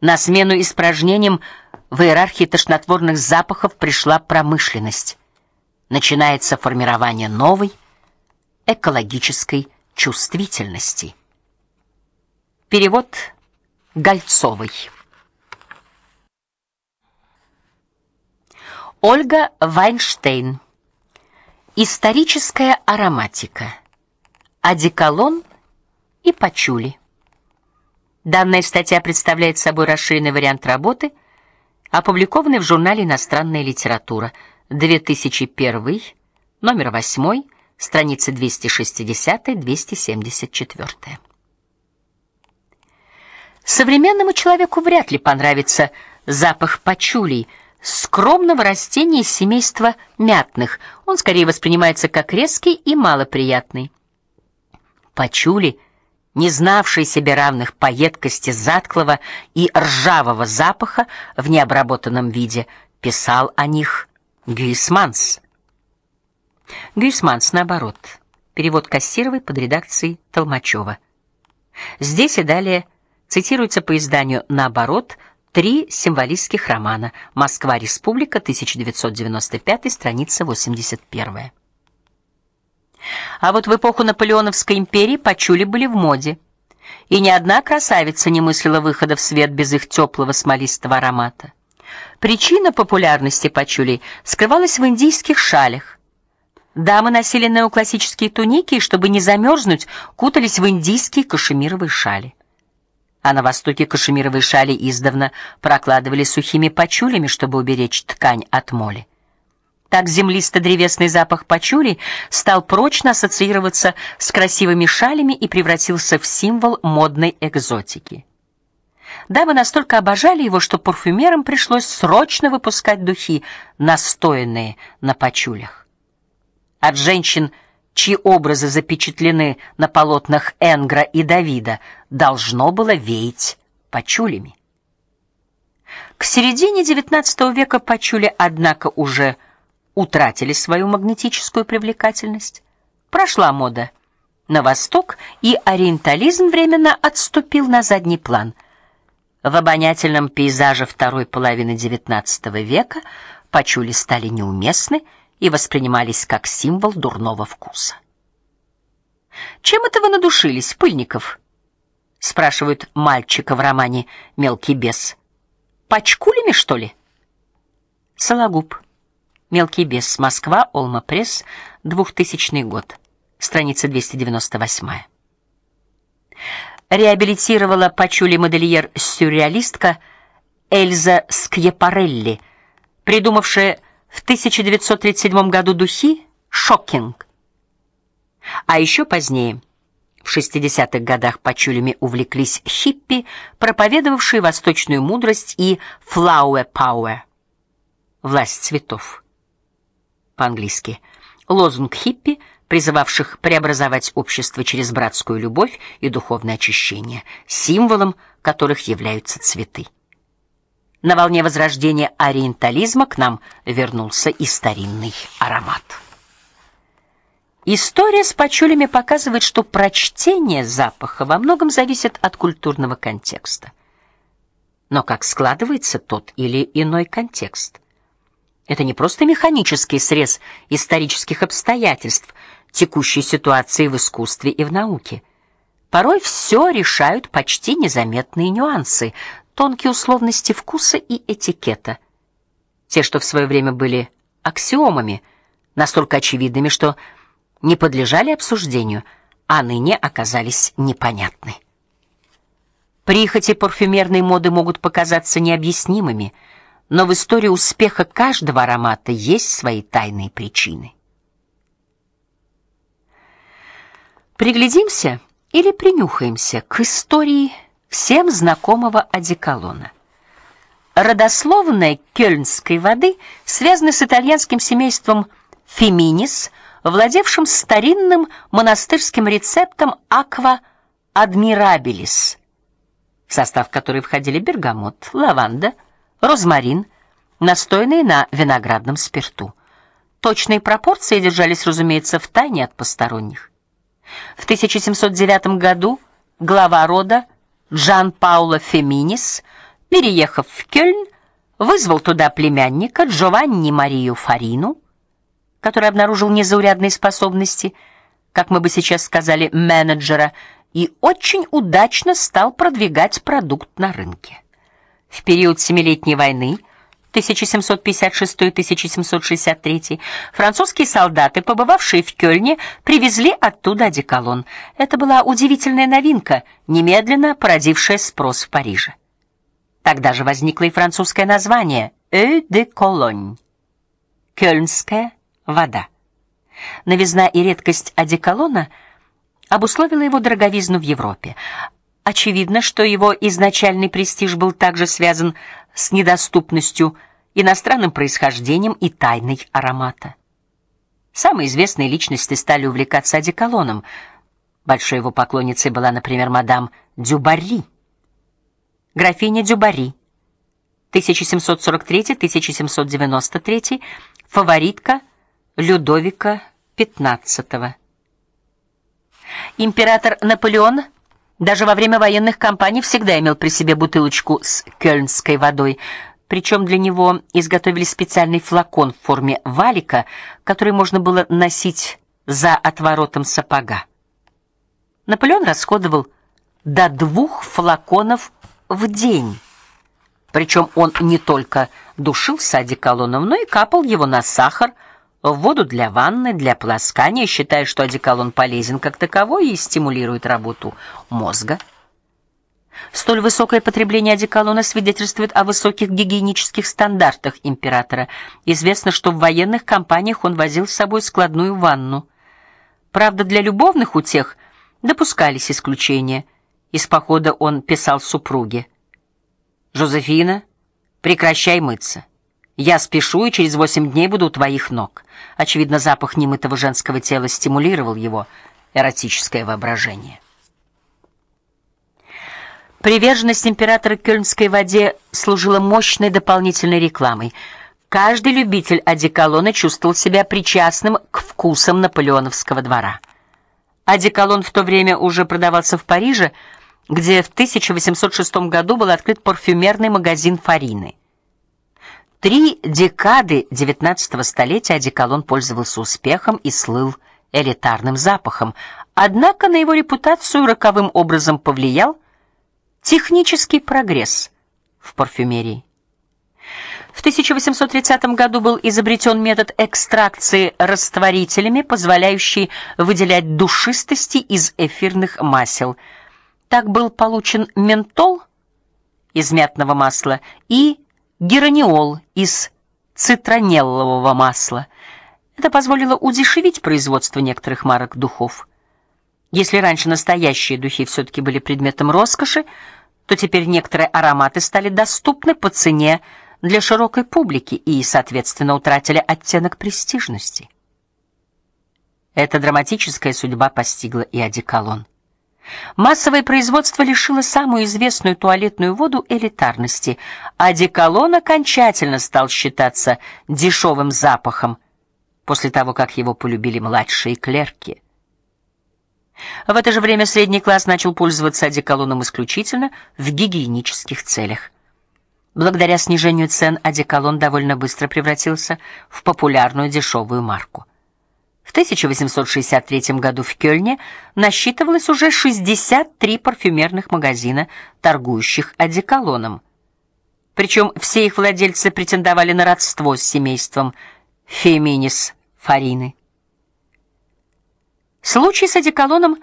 На смену испражнениям в иерархии тошнотворных запахов пришла промышленность. Начинается формирование новой экологической чувствительности. Перевод Гольцовой. Ольга Вайнштейн. Историческая ароматика. Одеколон и пачули. Данная статья представляет собой расширенный вариант работы, опубликованной в журнале Иностранная литература, 2001, номер 8, страницы 260-274. Современному человеку вряд ли понравится запах пачулей, скромного растения из семейства мятных. Он скорее воспринимается как резкий и малоприятный. Пачули не знавший себе равных по едкости затклого и ржавого запаха в необработанном виде, писал о них Гюйсманс. Гюйсманс наоборот. Перевод Кассировой под редакцией Толмачева. Здесь и далее цитируется по изданию наоборот три символистских романа. Москва, Республика, 1995, страница 81. А вот в эпоху наполеоновской империи пачули были в моде. И ни одна красавица не мыслила выхода в свет без их теплого смолистого аромата. Причина популярности пачулей скрывалась в индийских шалях. Дамы носили неоклассические туники и, чтобы не замерзнуть, кутались в индийские кашемировые шали. А на востоке кашемировые шали издавна прокладывали сухими пачулями, чтобы уберечь ткань от моли. Так землисто-древесный запах пачули стал прочно ассоциироваться с красивыми шалями и превратился в символ модной экзотики. Дамы настолько обожали его, что парфюмерам пришлось срочно выпускать духи, настоянные на пачулях. От женщин, чьи образы запечатлены на полотнах Энгра и Давида, должно было веять пачулями. К середине XIX века пачули, однако, уже утратили свою магнетическую привлекательность. Прошла мода на восток, и ориентализм временно отступил на задний план. В обонятельном пейзаже второй половины XIX века пачули стали неуместны и воспринимались как символ дурного вкуса. Чем это вы надушились, Пыльников? спрашивают мальчика в романе Мелкий бес. Пачкулями, что ли? Сологуб Мелкий бес. Москва. Олма Пресс. 2000 год. Страница 298. Реабилитировала Пачули модельер-сюрреалистка Эльза Скьяпарелли, придумавшая в 1937 году духи Шокинг. А еще позднее, в 60-х годах Пачулями увлеклись хиппи, проповедовавшие восточную мудрость и flower power. Власть цветов по-английски. Лозунг хиппи, призывавших преобразовать общество через братскую любовь и духовное очищение, символом которых являются цветы. На волне возрождения ориентализма к нам вернулся и старинный аромат. История с пачулями показывает, что прочтение запаха во многом зависит от культурного контекста. Но как складывается тот или иной контекст? Это не просто механический срез исторических обстоятельств, текущей ситуации в искусстве и в науке. Порой все решают почти незаметные нюансы, тонкие условности вкуса и этикета. Те, что в свое время были аксиомами, настолько очевидными, что не подлежали обсуждению, а ныне оказались непонятны. Прихоти парфюмерной моды могут показаться необъяснимыми, но в истории успеха каждого аромата есть свои тайные причины. Приглядимся или принюхаемся к истории всем знакомого одеколона. Родословная кёльнской воды связана с итальянским семейством Феминис, владевшим старинным монастырским рецептом аква адмирабилис, в состав которой входили бергамот, лаванда, розмарин, настоянный на виноградном спирту. Точные пропорции держались, разумеется, в тайне от посторонних. В 1709 году глава рода Джан Пауло Феминис переехав в Кёльн, вызвал туда племянника Джованни Марию Фарину, который обнаружил незаурядные способности, как мы бы сейчас сказали, менеджера, и очень удачно стал продвигать продукт на рынке. В период Семилетней войны 1756-1763 французские солдаты, побывавшие в Кёльне, привезли оттуда одеколон. Это была удивительная новинка, немедленно породившая спрос в Париже. Тогда же возникло и французское название «Eau de Cologne» — «Кёльнская вода». Новизна и редкость одеколона обусловила его дороговизну в Европе. Очевидно, что его изначальный престиж был также связан с недоступностью, иностранным происхождением и тайной аромата. Самые известные личности стали увлекаться одеколоном. Большой его поклонницей была, например, мадам Дюбарри. Графиня Дюбарри 1743-1793, фаворитка Людовика XV. Император Наполеон даже во время военных кампаний всегда имел при себе бутылочку с кёльнской водой, причем для него изготовили специальный флакон в форме валика, который можно было носить за отворотом сапога. Наполеон расходовал до двух флаконов в день. Причем он не только душил сади одеколоном, но и капал его на сахар, в воду для ванны, для полоскания, считая, что одеколон полезен как таковой и стимулирует работу мозга. Столь высокое потребление одеколона свидетельствует о высоких гигиенических стандартах императора. Известно, что в военных кампаниях он возил с собой складную ванну. Правда, для любовных утех допускались исключения. Из похода он писал супруге: "Жозефина, прекращай мыться. Я спешу и через восемь дней буду у твоих ног". Очевидно, запах немытого женского тела стимулировал его эротическое воображение. Приверженность императора кёльнской воде служила мощной дополнительной рекламой. Каждый любитель одеколона чувствовал себя причастным к вкусам наполеоновского двора. Одеколон в то время уже продавался в Париже, где в 1806 году был открыт парфюмерный магазин Фарины. Три декады XIX столетия одеколон пользовался успехом и слыл элитарным запахом. Однако на его репутацию роковым образом повлиял технический прогресс в парфюмерии. В 1830 году был изобретен метод экстракции растворителями, позволяющий выделять душистости из эфирных масел. Так был получен ментол из мятного масла и гераниол из цитронеллового масла. Это позволило удешевить производство некоторых марок духов. Если раньше настоящие духи все таки были предметом роскоши, то теперь некоторые ароматы стали доступны по цене для широкой публики и, соответственно, утратили оттенок престижности. Эта драматическая судьба постигла и одеколон. Массовое производство лишило самую известную туалетную воду элитарности, а одеколон окончательно стал считаться дешевым запахом после того, как его полюбили младшие клерки. В это же время средний класс начал пользоваться одеколоном исключительно в гигиенических целях. Благодаря снижению цен одеколон довольно быстро превратился в популярную дешевую марку. В 1863 году в Кёльне насчитывалось уже 63 парфюмерных магазина, торгующих одеколоном. Причем все их владельцы претендовали на родство с семейством Феминис Фарины. Случай с одеколоном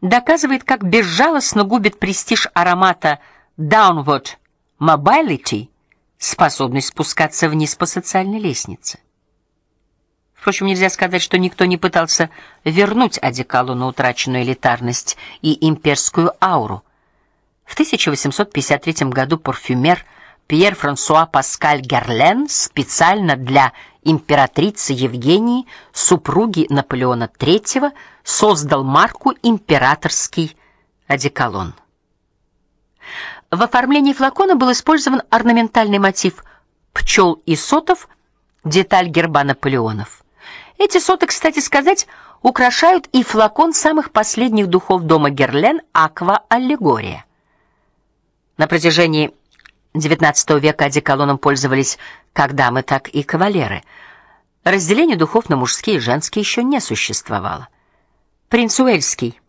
доказывает, как безжалостно губит престиж аромата Downward Mobility способность спускаться вниз по социальной лестнице. Впрочем, нельзя сказать, что никто не пытался вернуть одеколону утраченную элитарность и имперскую ауру. В 1853 году парфюмер Пьер Франсуа Паскаль Герлен специально для императрицы Евгении, супруги Наполеона III, создал марку императорский одеколон. В оформлении флакона был использован орнаментальный мотив пчел и сотов, деталь герба Наполеонов. Эти соты, кстати сказать, украшают и флакон самых последних духов дома Герлен Аква Аллегория. На протяжении XIX века одеколоном пользовались как дамы, так и кавалеры. Разделение духов на мужские и женские еще не существовало. Принц Уэльский,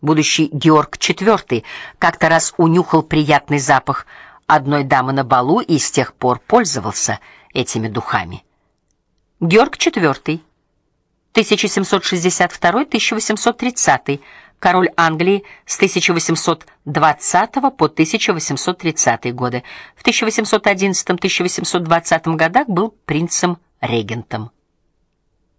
будущий Георг IV, как-то раз унюхал приятный запах одной дамы на балу и с тех пор пользовался этими духами. Георг IV 1762-1830 король Англии с 1820 по 1830 годы. В 1811-1820 годах был принцем-регентом.